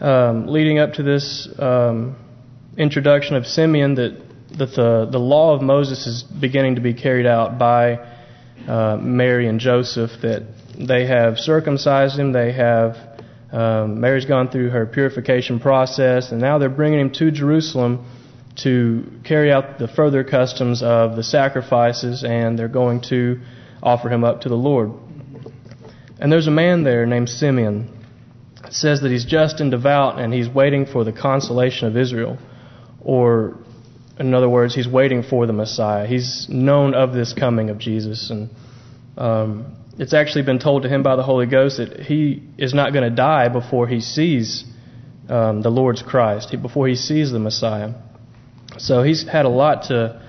um, leading up to this um, introduction of Simeon, that that the the law of Moses is beginning to be carried out by uh, Mary and Joseph. That they have circumcised him, they have um, Mary's gone through her purification process, and now they're bringing him to Jerusalem to carry out the further customs of the sacrifices, and they're going to offer him up to the Lord. And there's a man there named Simeon. It says that he's just and devout, and he's waiting for the consolation of Israel. Or, in other words, he's waiting for the Messiah. He's known of this coming of Jesus, and um, it's actually been told to him by the Holy Ghost that he is not going to die before he sees um, the Lord's Christ, before he sees the Messiah. So he's had a lot to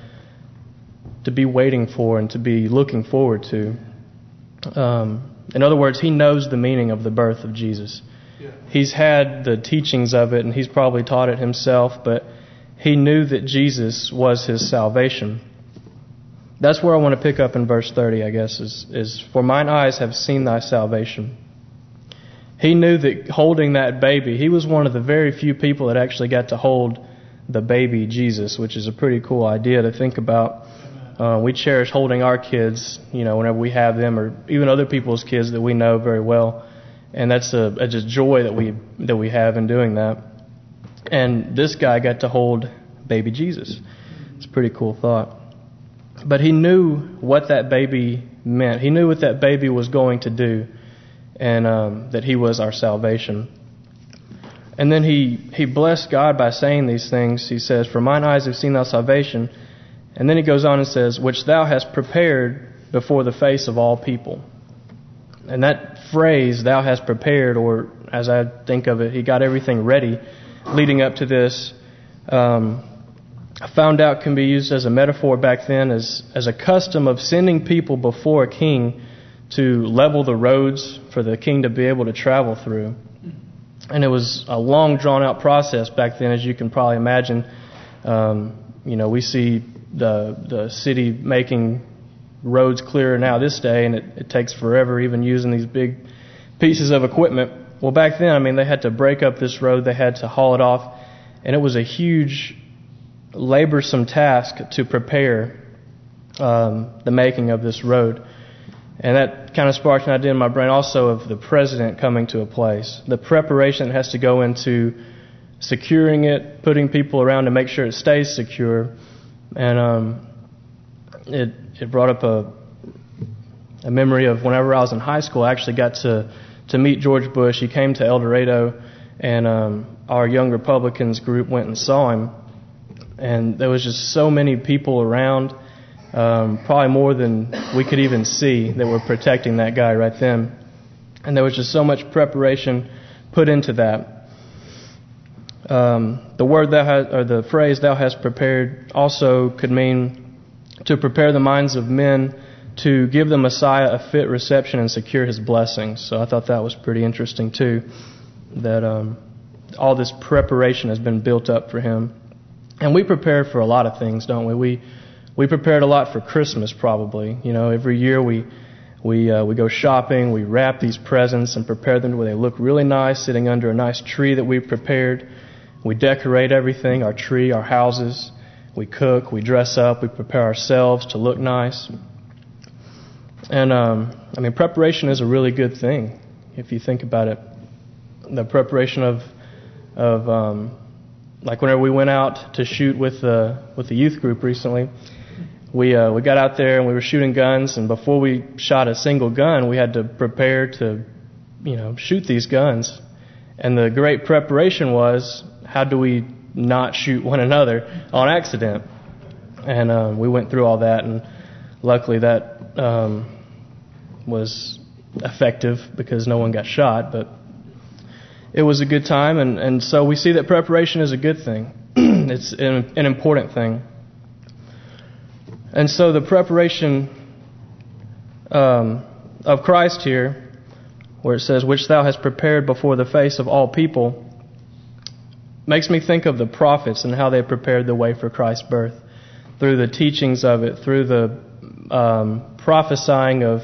to be waiting for and to be looking forward to. Um, in other words, he knows the meaning of the birth of Jesus. Yeah. He's had the teachings of it, and he's probably taught it himself, but he knew that Jesus was his salvation that's where I want to pick up in verse 30, I guess, is, is For mine eyes have seen thy salvation. He knew that holding that baby, he was one of the very few people that actually got to hold the baby Jesus, which is a pretty cool idea to think about. Uh, we cherish holding our kids, you know, whenever we have them, or even other people's kids that we know very well, and that's a, a just joy that we that we have in doing that. And this guy got to hold baby Jesus. It's a pretty cool thought. But he knew what that baby meant. He knew what that baby was going to do, and um, that he was our salvation. And then he, he blessed God by saying these things. He says, For mine eyes have seen thy salvation. And then he goes on and says, Which thou hast prepared before the face of all people. And that phrase, thou hast prepared, or as I think of it, he got everything ready leading up to this. Um, I found out can be used as a metaphor back then as, as a custom of sending people before a king to level the roads for the king to be able to travel through. And it was a long, drawn out process back then, as you can probably imagine. Um, you know, we see the the city making roads clearer now this day, and it, it takes forever, even using these big pieces of equipment. Well, back then, I mean, they had to break up this road, they had to haul it off, and it was a huge laborsome task to prepare um, the making of this road. And that kind of sparked an idea in my brain also of the president coming to a place. The preparation that has to go into securing it, putting people around to make sure it stays secure. And um, it, it brought up a, a memory of whenever I was in high school, I actually got to, to meet George Bush. He came to El Dorado, and um, our Young Republicans group went and saw him and there was just so many people around, um, probably more than we could even see, that were protecting that guy right then. And there was just so much preparation put into that. Um, the word thou has, or the phrase "thou hast prepared" also could mean to prepare the minds of men to give the Messiah a fit reception and secure His blessings. So I thought that was pretty interesting too. That um, all this preparation has been built up for Him. And we prepare for a lot of things, don't we? We we prepared a lot for Christmas, probably. You know, every year we We uh, we go shopping. We wrap these presents and prepare them where they look really nice, sitting under a nice tree that we've prepared. We decorate everything, our tree, our houses. We cook. We dress up. We prepare ourselves to look nice. And um, I mean, preparation is a really good thing if you think about it. The preparation of of um, like whenever we went out to shoot with the with the youth group recently, we uh, we got out there and we were shooting guns, and before we shot a single gun, we had to prepare to, you know, shoot these guns. And the great preparation was how do we not shoot one another on accident? And um, we went through all that, and luckily that um, was effective because no one got shot, but it was a good time, and, and so we see that preparation is a good thing. it's an, an important thing. And so the preparation um, of Christ here, where it says, which thou hast prepared before the face of all people, makes me think of the prophets and how they prepared the way for Christ's birth. Through the teachings of it, through the um, prophesying of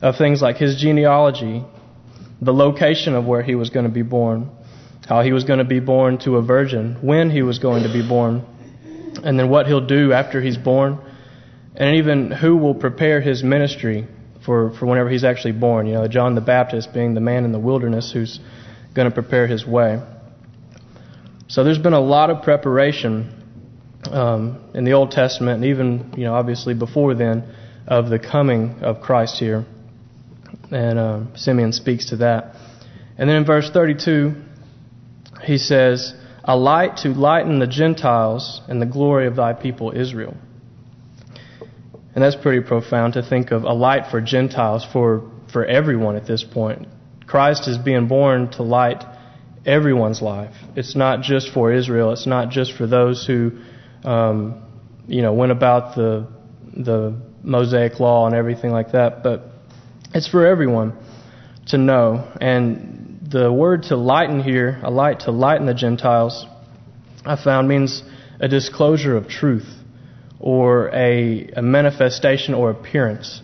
of things like his genealogy, the location of where he was going to be born, how he was going to be born to a virgin, when he was going to be born, and then what he'll do after he's born, and even who will prepare his ministry for, for whenever he's actually born. You know, John the Baptist being the man in the wilderness who's going to prepare his way. So there's been a lot of preparation um, in the Old Testament, and even you know obviously before then, of the coming of Christ here. And uh, Simeon speaks to that. And then in verse 32, he says, A light to lighten the Gentiles and the glory of thy people Israel. And that's pretty profound to think of a light for Gentiles, for, for everyone at this point. Christ is being born to light everyone's life. It's not just for Israel. It's not just for those who, um, you know, went about the the Mosaic law and everything like that. But it's for everyone to know. And the word to lighten here, a light to lighten the Gentiles, I found means a disclosure of truth or a, a manifestation or appearance.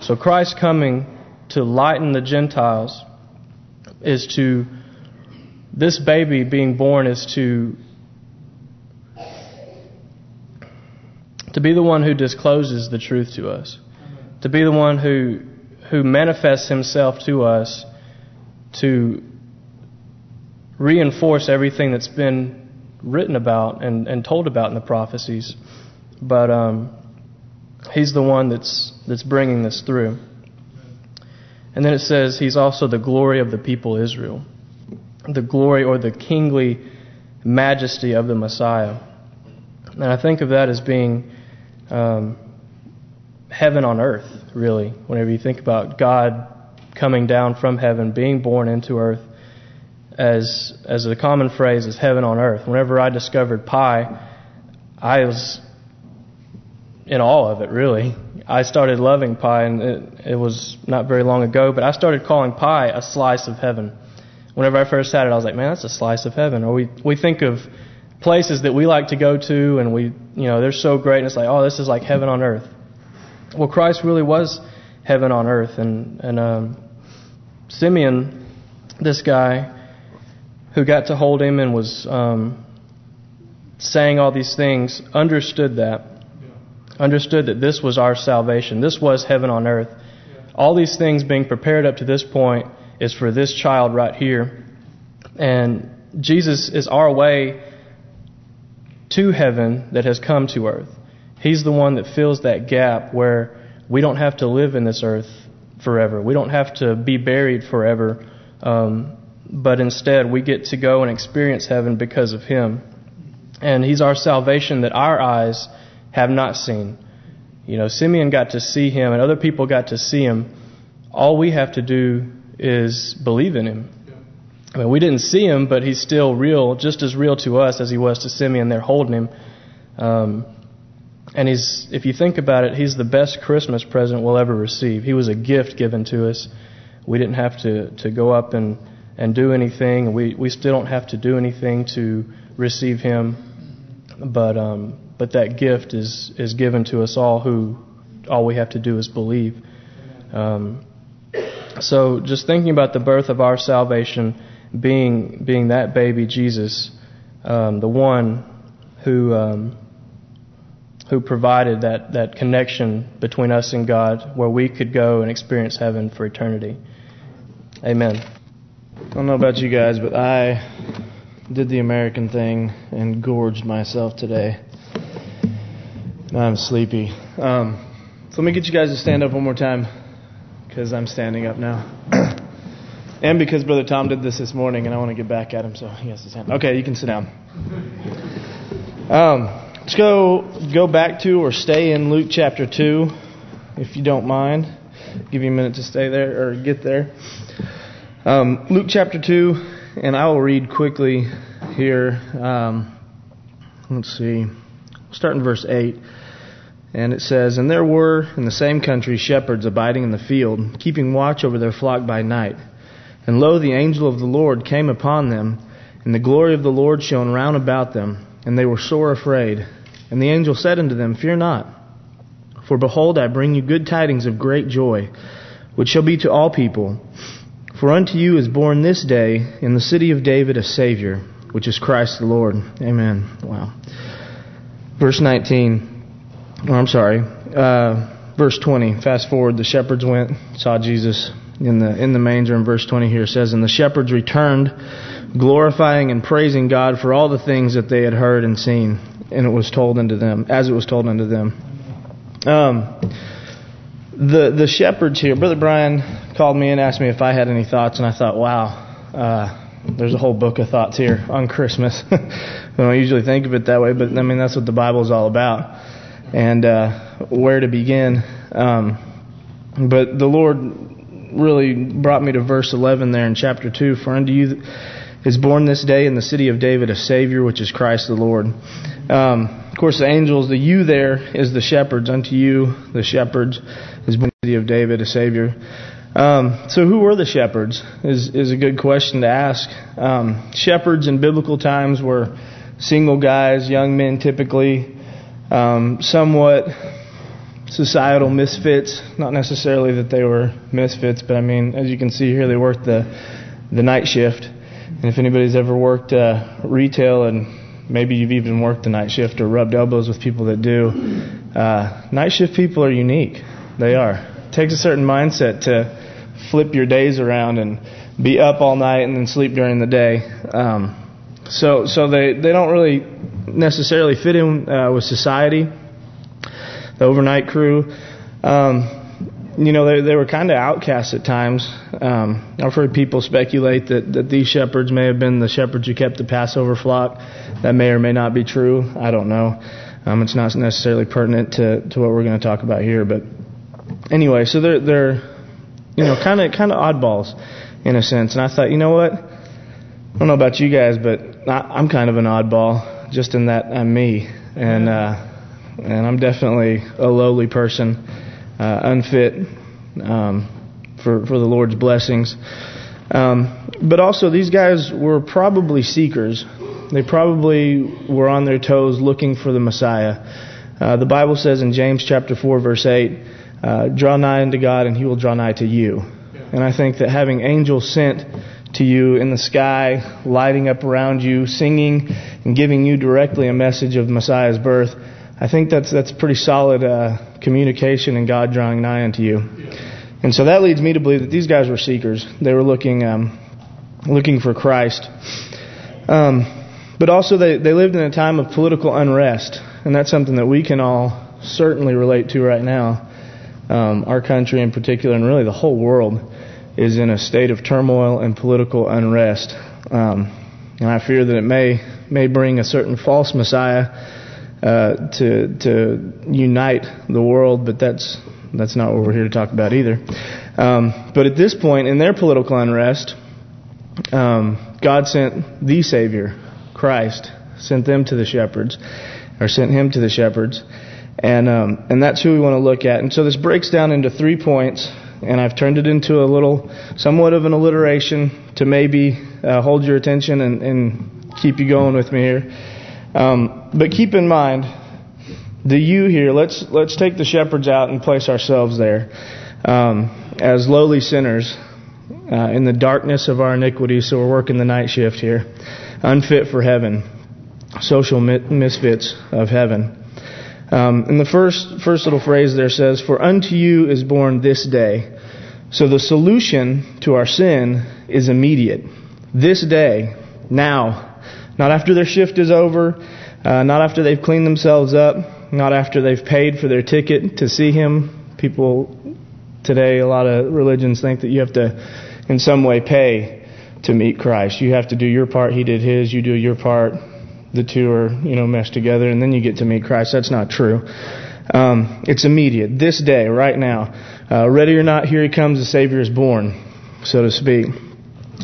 So Christ coming to lighten the Gentiles is to, this baby being born is to, to be the one who discloses the truth to us. To be the one who who manifests himself to us to reinforce everything that's been written about and, and told about in the prophecies. But um, he's the one that's that's bringing this through. And then it says he's also the glory of the people Israel, the glory or the kingly majesty of the Messiah. And I think of that as being um, heaven on earth, really, whenever you think about God coming down from heaven, being born into earth, as as a common phrase is heaven on earth. Whenever I discovered pie, I was in awe of it, really. I started loving pie, and it, it was not very long ago, but I started calling pie a slice of heaven. Whenever I first had it, I was like, man, that's a slice of heaven. Or we, we think of places that we like to go to, and we, you know, they're so great, and it's like, oh, this is like heaven on earth. Well, Christ really was heaven on earth, and and um, Simeon, this guy who got to hold him and was um, saying all these things, understood that, understood that this was our salvation. This was heaven on earth. All these things being prepared up to this point is for this child right here, and Jesus is our way to heaven that has come to earth. He's the one that fills that gap where we don't have to live in this earth forever. We don't have to be buried forever. Um, but instead, we get to go and experience heaven because of Him. And He's our salvation that our eyes have not seen. You know, Simeon got to see Him, and other people got to see Him. All we have to do is believe in Him. I mean, we didn't see Him, but He's still real, just as real to us as He was to Simeon. They're holding Him. Um, and he's, if you think about it, he's the best Christmas present we'll ever receive. He was a gift given to us. We didn't have to, to go up and, and do anything. We, we still don't have to do anything to receive him. But, um, but that gift is, is given to us all who all we have to do is believe. Um, so just thinking about the birth of our salvation being being that baby Jesus, um, the one who um, who provided that, that connection between us and God where we could go and experience heaven for eternity. Amen. I don't know about you guys, but I did the American thing and gorged myself today. I'm sleepy. Um, so let me get you guys to stand up one more time because I'm standing up now. and because Brother Tom did this this morning and I want to get back at him, so he has to stand. Okay, you can sit down. Um, let's go go back to or stay in Luke chapter 2, if you don't mind. Give you a minute to stay there or get there. Um, Luke chapter 2, and I will read quickly here. Um, let's see. Start in verse 8. And it says, And there were in the same country shepherds abiding in the field, keeping watch over their flock by night. And lo, the angel of the Lord came upon them, and the glory of the Lord shone round about them, and they were sore afraid. And the angel said unto them, Fear not, for behold, I bring you good tidings of great joy, which shall be to all people. For unto you is born this day in the city of David a Savior, which is Christ the Lord. Amen. Wow. Verse 19. I'm sorry. Uh, verse 20. Fast forward. The shepherds went, saw Jesus in the in the manger. In verse 20 here says, And the shepherds returned, glorifying and praising God for all the things that they had heard and seen, and it was told unto them, as it was told unto them. Um, the the shepherds here, Brother Brian called me and asked me if I had any thoughts, and I thought, wow, uh, there's a whole book of thoughts here on Christmas. I don't usually think of it that way, but I mean that's what the Bible is all about and uh, where to begin. Um, but the Lord really brought me to verse 11 there in chapter 2. For unto you is born this day in the city of David a Savior, which is Christ the Lord. Um, of course, the angels, the you there is the shepherds. Unto you, the shepherds, is born the city of David a Savior. Um, so who were the shepherds is, is a good question to ask. Um, shepherds in biblical times were single guys, young men typically, um, somewhat societal misfits. Not necessarily that they were misfits, but I mean, as you can see here, they worked the the night shift. And if anybody's ever worked uh, retail, and maybe you've even worked the night shift or rubbed elbows with people that do, uh, night shift people are unique. They are. It takes a certain mindset to flip your days around and be up all night and then sleep during the day. Um, so so they they don't really necessarily fit in uh, with society. The overnight crew, um, you know, they they were kind of outcasts at times. Um, I've heard people speculate that that these shepherds may have been the shepherds who kept the Passover flock. That may or may not be true. I don't know. Um, it's not necessarily pertinent to to what we're going to talk about here, but anyway, so they're they're you know kind of kind of oddballs in a sense. And I thought, you know what? I don't know about you guys, but I, I'm kind of an oddball just in that I'm me, and uh, and I'm definitely a lowly person, uh, unfit um, for for the Lord's blessings. Um, but also, these guys were probably seekers. They probably were on their toes looking for the Messiah. Uh, the Bible says in James chapter 4, verse 8, uh, draw nigh unto God and he will draw nigh to you. And I think that having angels sent to you in the sky, lighting up around you, singing and giving you directly a message of Messiah's birth, I think that's that's pretty solid uh, communication and God drawing nigh unto you. And so that leads me to believe that these guys were seekers. They were looking um, looking for Christ. Um, but also they, they lived in a time of political unrest. And that's something that we can all certainly relate to right now. Um, our country in particular, and really the whole world, is in a state of turmoil and political unrest. Um, and I fear that it may may bring a certain false Messiah uh, to to unite the world, but that's that's not what we're here to talk about either. Um, but at this point in their political unrest, um, God sent the Savior, Christ, sent them to the shepherds, or sent him to the shepherds, and um, and that's who we want to look at. And so this breaks down into three points, and I've turned it into a little, somewhat of an alliteration to maybe uh, hold your attention and, and keep you going with me here. Um, but keep in mind, the you here, let's let's take the shepherds out and place ourselves there. um, as lowly sinners uh, in the darkness of our iniquity. So we're working the night shift here, unfit for heaven, social misfits of heaven. Um, and the first first little phrase there says, "For unto you is born this day." So the solution to our sin is immediate. This day, now, not after their shift is over, uh, not after they've cleaned themselves up, not after they've paid for their ticket to see Him. People today, a lot of religions think that you have to, in some way, pay to meet Christ. You have to do your part. He did His. You do your part. The two are, you know, meshed together, and then you get to meet Christ. That's not true. Um, it's immediate. This day, right now. Uh, ready or not, here He comes. The Savior is born, so to speak.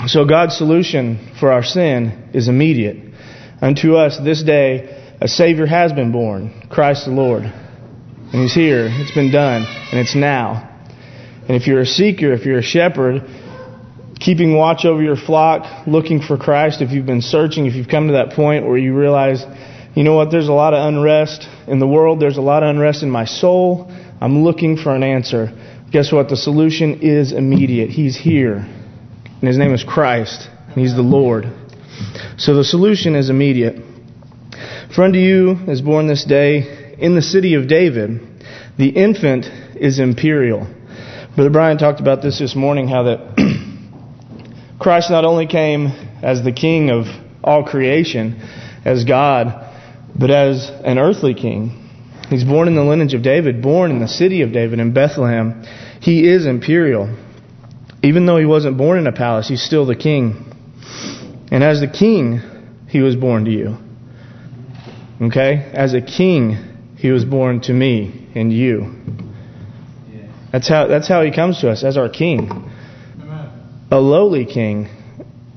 So God's solution for our sin is immediate. Unto us this day a Savior has been born, Christ the Lord. And He's here. It's been done. And it's now. And if you're a seeker, if you're a shepherd, keeping watch over your flock, looking for Christ, if you've been searching, if you've come to that point where you realize, you know what, there's a lot of unrest in the world, there's a lot of unrest in my soul, I'm looking for an answer. Guess what? The solution is immediate. He's here. And His name is Christ. And He's the Lord. So the solution is immediate. For unto you is born this day in the city of David, the infant is imperial. Brother Brian talked about this this morning, how that Christ not only came as the king of all creation, as God, but as an earthly king. He's born in the lineage of David, born in the city of David in Bethlehem. He is imperial. Even though he wasn't born in a palace, he's still the king. And as the king, he was born to you. Okay? As a king, he was born to me and you. That's how that's how he comes to us as our king. A lowly king.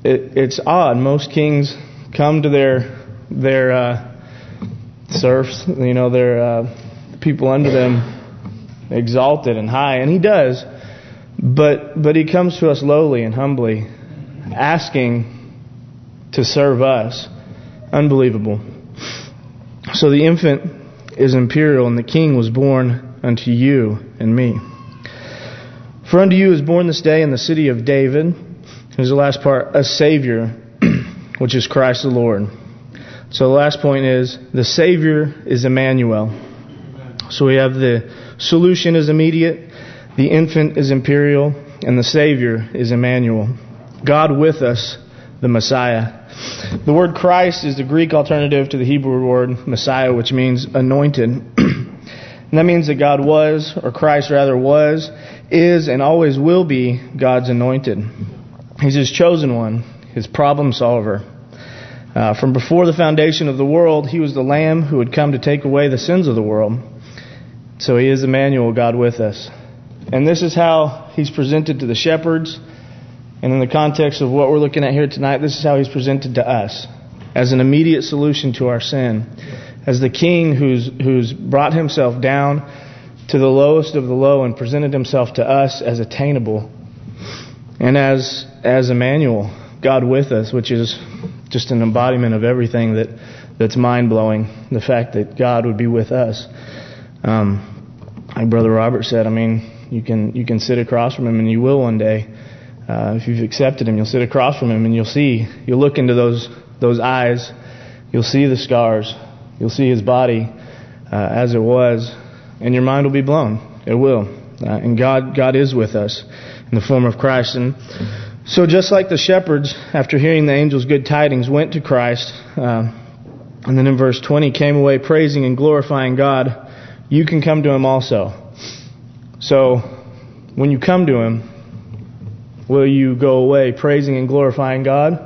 It, it's odd. Most kings come to their their uh, serfs, you know, their uh, people under them exalted and high, and he does. But but he comes to us lowly and humbly, asking to serve us. Unbelievable. So the infant is imperial, and the king was born unto you and me. For unto you is born this day in the city of David, here's the last part, a Savior, which is Christ the Lord. So the last point is, the Savior is Emmanuel. So we have the solution is immediate, the infant is imperial, and the Savior is Emmanuel. God with us, the Messiah. The word Christ is the Greek alternative to the Hebrew word Messiah, which means anointed. and that means that God was, or Christ rather was, is, and always will be God's anointed. He's His chosen one, His problem solver. Uh, from before the foundation of the world, He was the Lamb who had come to take away the sins of the world. So He is Emmanuel, God with us. And this is how He's presented to the shepherds and in the context of what we're looking at here tonight, this is how he's presented to us as an immediate solution to our sin. As the king who's who's brought himself down to the lowest of the low and presented himself to us as attainable. And as as Emmanuel, God with us, which is just an embodiment of everything that that's mind-blowing, the fact that God would be with us. Um, like Brother Robert said, I mean, you can you can sit across from him and you will one day uh, if you've accepted Him, you'll sit across from Him and you'll see, you'll look into those those eyes, you'll see the scars, you'll see His body uh, as it was, and your mind will be blown. It will. Uh, and God, God is with us in the form of Christ. And so just like the shepherds, after hearing the angel's good tidings, went to Christ, uh, and then in verse 20 came away praising and glorifying God, you can come to Him also. So when you come to Him, Will you go away praising and glorifying God?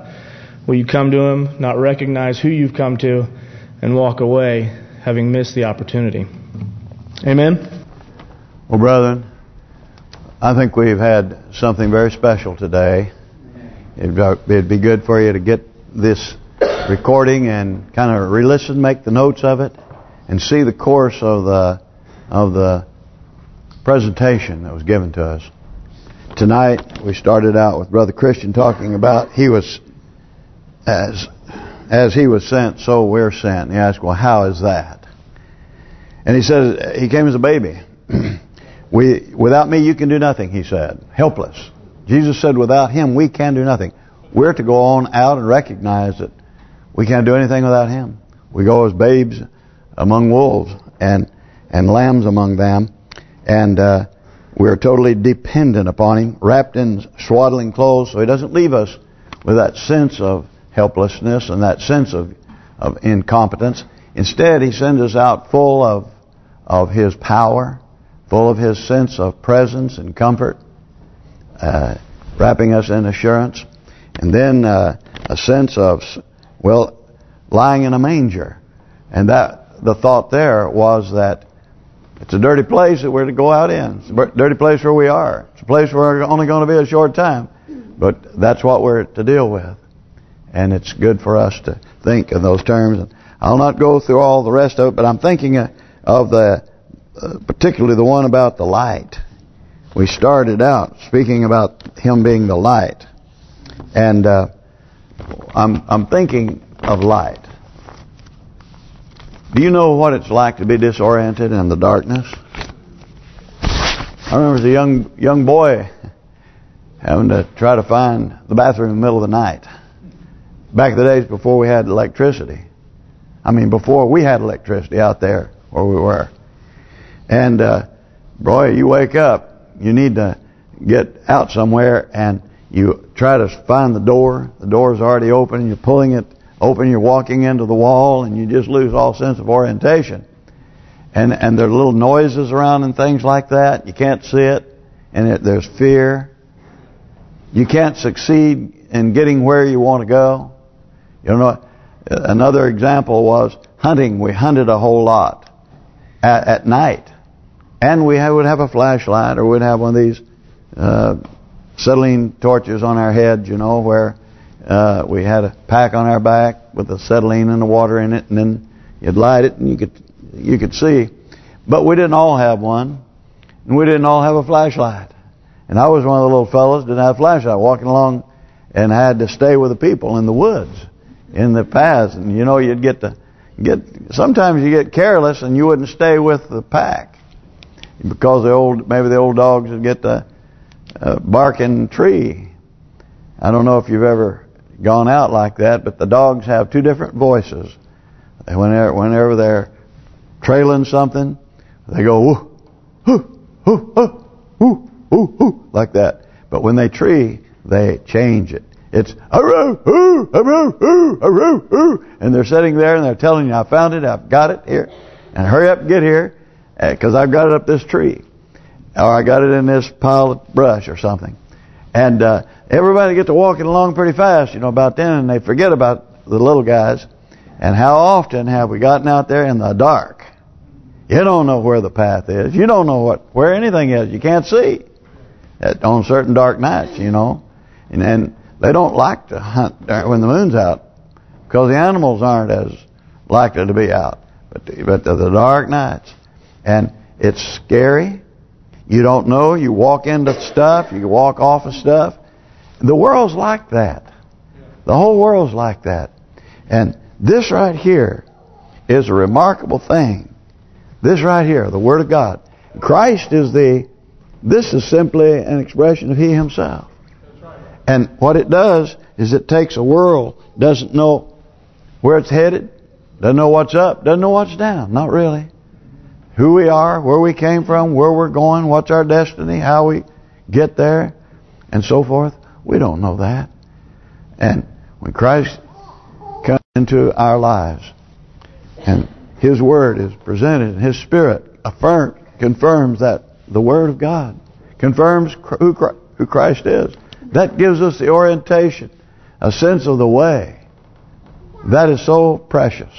Will you come to Him, not recognize who you've come to, and walk away having missed the opportunity? Amen? Well, brethren, I think we've had something very special today. It'd be good for you to get this recording and kind of re-listen, make the notes of it, and see the course of the of the presentation that was given to us. Tonight we started out with Brother Christian talking about he was as as he was sent, so we're sent. And he asked, well, how is that? And he says he came as a baby. We, without me, you can do nothing, he said. Helpless. Jesus said, without him, we can do nothing. We're to go on out and recognize that we can't do anything without him. We go as babes among wolves and and lambs among them. And uh, we're totally dependent upon him, wrapped in swaddling clothes, so he doesn't leave us with that sense of helplessness and that sense of of incompetence. Instead, he sends us out full of of his power, full of his sense of presence and comfort, uh, wrapping us in assurance, and then uh, a sense of, well, lying in a manger. And that the thought there was that it's a dirty place that we're to go out in. It's a dirty place where we are. It's a place where we're only going to be a short time. But that's what we're to deal with. And it's good for us to think in those terms. I'll not go through all the rest of it, but I'm thinking of the, uh, particularly the one about the light. We started out speaking about him being the light. And uh, I'm I'm thinking of light. Do you know what it's like to be disoriented in the darkness? I remember as a young young boy having to try to find the bathroom in the middle of the night. Back in the days before we had electricity. I mean, before we had electricity out there where we were. And, uh, boy, you wake up, you need to get out somewhere, and you try to find the door. The door is already open, and you're pulling it open, you're walking into the wall, and you just lose all sense of orientation. And and there are little noises around and things like that. You can't see it, and it, there's fear. You can't succeed in getting where you want to go. You know, another example was hunting. We hunted a whole lot at, at night. And we have, would have a flashlight or we'd have one of these uh, torches on our head, you know, where uh, we had a pack on our back with the acetylene and the water in it, and then you'd light it and you could you could see. But we didn't all have one, and we didn't all have a flashlight. And I was one of the little fellows didn't have a flashlight, walking along, and had to stay with the people in the woods, in the paths, and you know you'd get to get sometimes you get careless and you wouldn't stay with the pack because the old maybe the old dogs would get the uh, barking tree. I don't know if you've ever gone out like that, but the dogs have two different voices. Whenever whenever they're trailing something, they go whoo, whoo, whoo, whoo, whoo, whoo, like that. But when they tree, they change it. It's aroo, hoo, aroo, hoo, aroo, hoo, and they're sitting there and they're telling you, "I found it, I've got it here, and hurry up and get here, because uh, I've got it up this tree, or I got it in this pile of brush or something." And uh, everybody gets to walking along pretty fast, you know, about then, and they forget about the little guys. And how often have we gotten out there in the dark? You don't know where the path is. You don't know what where anything is. You can't see At, on certain dark nights, you know. And then they don't like to hunt uh, when the moon's out because the animals aren't as likely to be out. But but the dark nights, and it's scary. You don't know. You walk into stuff. You walk off of stuff. The world's like that. The whole world's like that. And this right here is a remarkable thing. This right here, the Word of God. Christ is the, this is simply an expression of He Himself. And what it does is it takes a world, doesn't know where it's headed, doesn't know what's up, doesn't know what's down. Not really who we are, where we came from, where we're going, what's our destiny, how we get there, and so forth. We don't know that. And when Christ comes into our lives, and His Word is presented, and His Spirit affirms, confirms that the Word of God, confirms who Christ is, that gives us the orientation, a sense of the way. That is so precious.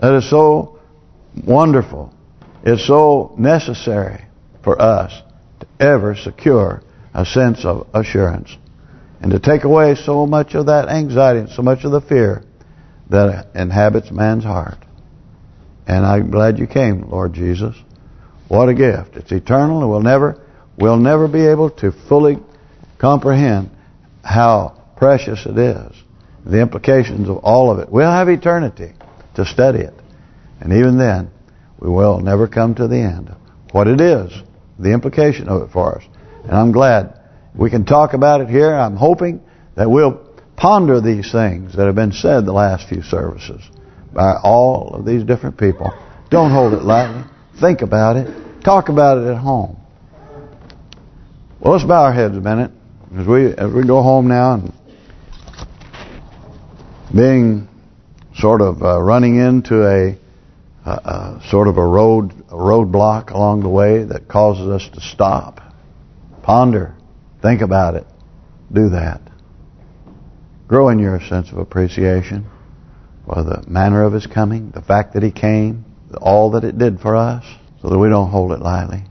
That is so wonderful. It's so necessary for us to ever secure a sense of assurance and to take away so much of that anxiety and so much of the fear that inhabits man's heart. And I'm glad you came, Lord Jesus. What a gift. It's eternal and we'll never we'll never be able to fully comprehend how precious it is. The implications of all of it. We'll have eternity to study it. And even then, we will never come to the end what it is, the implication of it for us. And I'm glad we can talk about it here. I'm hoping that we'll ponder these things that have been said the last few services by all of these different people. Don't hold it lightly. Think about it. Talk about it at home. Well, let's bow our heads a minute as we as we go home now and being sort of uh, running into a, sort of a road a roadblock along the way that causes us to stop, ponder, think about it, do that. Grow in your sense of appreciation for the manner of His coming, the fact that He came, all that it did for us, so that we don't hold it lightly.